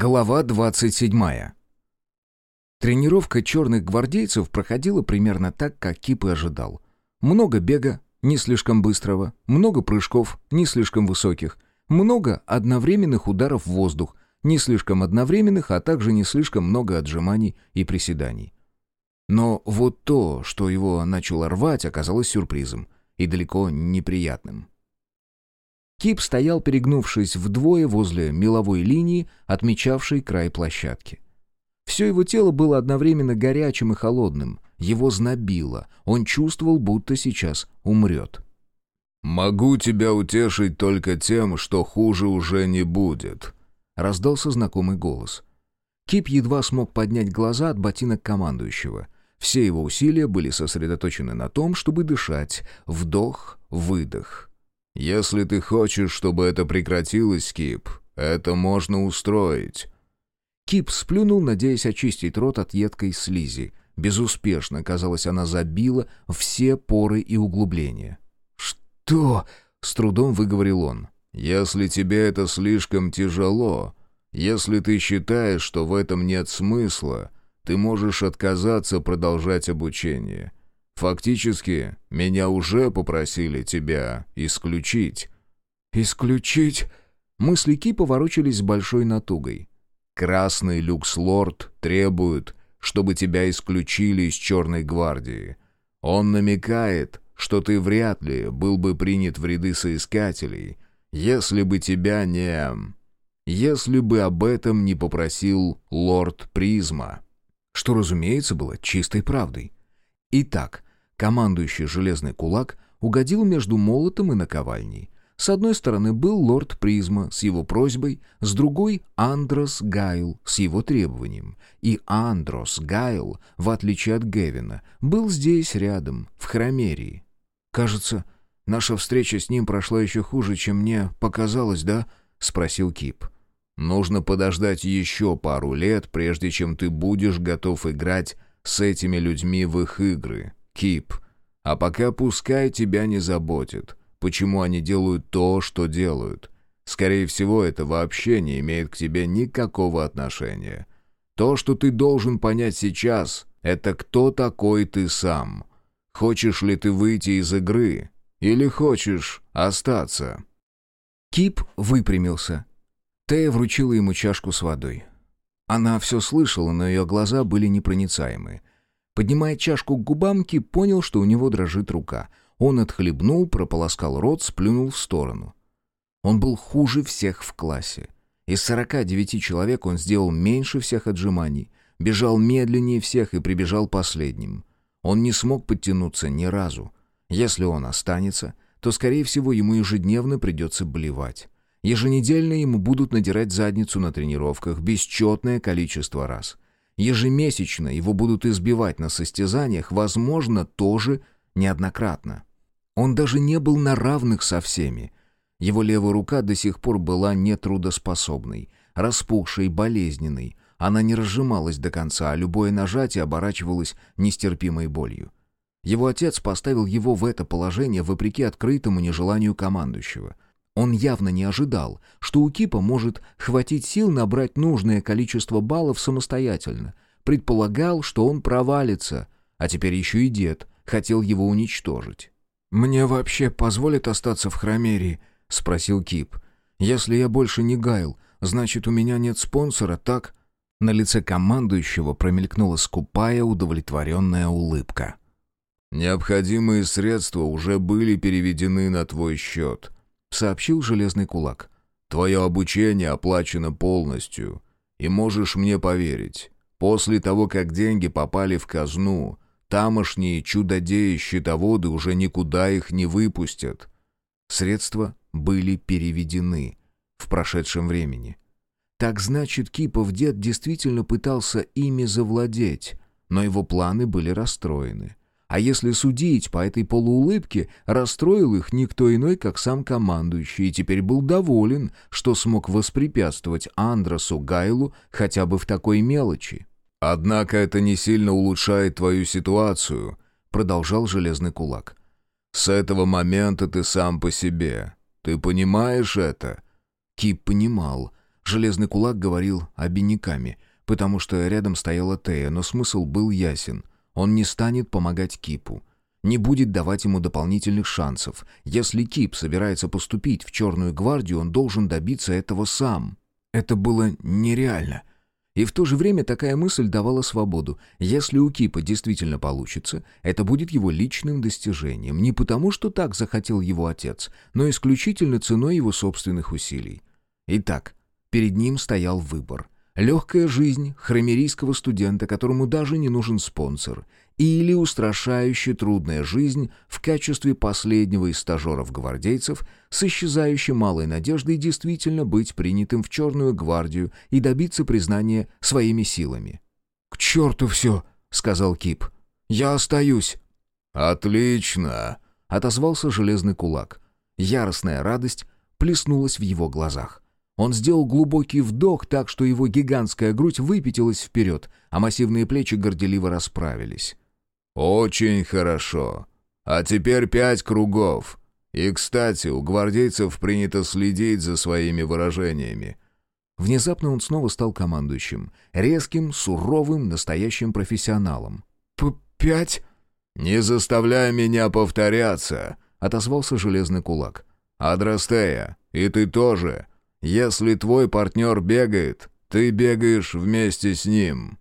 Глава 27. Тренировка черных гвардейцев проходила примерно так, как Кип и ожидал. Много бега, не слишком быстрого, много прыжков, не слишком высоких, много одновременных ударов в воздух, не слишком одновременных, а также не слишком много отжиманий и приседаний. Но вот то, что его начало рвать, оказалось сюрпризом и далеко неприятным. Кип стоял, перегнувшись вдвое возле меловой линии, отмечавшей край площадки. Все его тело было одновременно горячим и холодным. Его знобило. Он чувствовал, будто сейчас умрет. «Могу тебя утешить только тем, что хуже уже не будет», — раздался знакомый голос. Кип едва смог поднять глаза от ботинок командующего. Все его усилия были сосредоточены на том, чтобы дышать. Вдох, выдох. Если ты хочешь, чтобы это прекратилось, Кип, это можно устроить». Кип сплюнул, надеясь очистить рот от едкой слизи. Безуспешно, казалось, она забила все поры и углубления. «Что?» — с трудом выговорил он. «Если тебе это слишком тяжело, если ты считаешь, что в этом нет смысла, ты можешь отказаться продолжать обучение. Фактически, меня уже попросили тебя исключить». «Исключить?» Мысли Кипа ворочались с большой натугой. «Красный люкс-лорд требует, чтобы тебя исключили из Черной гвардии. Он намекает, что ты вряд ли был бы принят в ряды соискателей, если бы тебя не... если бы об этом не попросил лорд Призма». Что, разумеется, было чистой правдой. Итак, Командующий «Железный кулак» угодил между молотом и наковальней. С одной стороны был лорд Призма с его просьбой, с другой — Андрос Гайл с его требованием. И Андрос Гайл, в отличие от Гевина, был здесь рядом, в Хромерии. «Кажется, наша встреча с ним прошла еще хуже, чем мне показалось, да?» — спросил Кип. «Нужно подождать еще пару лет, прежде чем ты будешь готов играть с этими людьми в их игры», Кип. А пока пускай тебя не заботит, почему они делают то, что делают. Скорее всего, это вообще не имеет к тебе никакого отношения. То, что ты должен понять сейчас, это кто такой ты сам. Хочешь ли ты выйти из игры или хочешь остаться?» Кип выпрямился. Тея вручила ему чашку с водой. Она все слышала, но ее глаза были непроницаемые. Поднимая чашку к губам, Кип понял, что у него дрожит рука. Он отхлебнул, прополоскал рот, сплюнул в сторону. Он был хуже всех в классе. Из сорока девяти человек он сделал меньше всех отжиманий, бежал медленнее всех и прибежал последним. Он не смог подтянуться ни разу. Если он останется, то, скорее всего, ему ежедневно придется блевать. Еженедельно ему будут надирать задницу на тренировках бесчетное количество раз — Ежемесячно его будут избивать на состязаниях, возможно, тоже неоднократно. Он даже не был на равных со всеми. Его левая рука до сих пор была нетрудоспособной, распухшей, болезненной. Она не разжималась до конца, а любое нажатие оборачивалось нестерпимой болью. Его отец поставил его в это положение вопреки открытому нежеланию командующего — он явно не ожидал, что у Кипа может хватить сил набрать нужное количество баллов самостоятельно. Предполагал, что он провалится, а теперь еще и дед хотел его уничтожить. «Мне вообще позволят остаться в Хромерии?» — спросил Кип. «Если я больше не Гайл, значит, у меня нет спонсора, так?» На лице командующего промелькнула скупая, удовлетворенная улыбка. «Необходимые средства уже были переведены на твой счет», — сообщил Железный Кулак. «Твое обучение оплачено полностью, и можешь мне поверить, после того, как деньги попали в казну, тамошние чудодеи-щитоводы уже никуда их не выпустят». Средства были переведены в прошедшем времени. Так значит, Кипов дед действительно пытался ими завладеть, но его планы были расстроены. А если судить по этой полуулыбке, расстроил их никто иной, как сам командующий, и теперь был доволен, что смог воспрепятствовать Андросу Гайлу хотя бы в такой мелочи. «Однако это не сильно улучшает твою ситуацию», — продолжал Железный Кулак. «С этого момента ты сам по себе. Ты понимаешь это?» Кип понимал, Железный кулак говорил обиняками, потому что рядом стояла Тея, но смысл был ясен. Он не станет помогать Кипу. Не будет давать ему дополнительных шансов. Если Кип собирается поступить в Черную гвардию, он должен добиться этого сам. Это было нереально. И в то же время такая мысль давала свободу. Если у Кипа действительно получится, это будет его личным достижением. Не потому, что так захотел его отец, но исключительно ценой его собственных усилий. Итак, перед ним стоял выбор. Легкая жизнь хромерийского студента, которому даже не нужен спонсор, или устрашающе трудная жизнь в качестве последнего из стажеров-гвардейцев с исчезающей малой надеждой действительно быть принятым в Черную гвардию и добиться признания своими силами. «К черту все!» — сказал Кип. «Я остаюсь!» «Отлично!» — отозвался железный кулак. Яростная радость плеснулась в его глазах. Он сделал глубокий вдох так, что его гигантская грудь выпятилась вперед, а массивные плечи горделиво расправились. «Очень хорошо. А теперь пять кругов. И, кстати, у гвардейцев принято следить за своими выражениями». Внезапно он снова стал командующим. Резким, суровым, настоящим профессионалом. П «Пять?» «Не заставляй меня повторяться», — отозвался железный кулак. «Адрастея, и ты тоже. Если твой партнер бегает, ты бегаешь вместе с ним».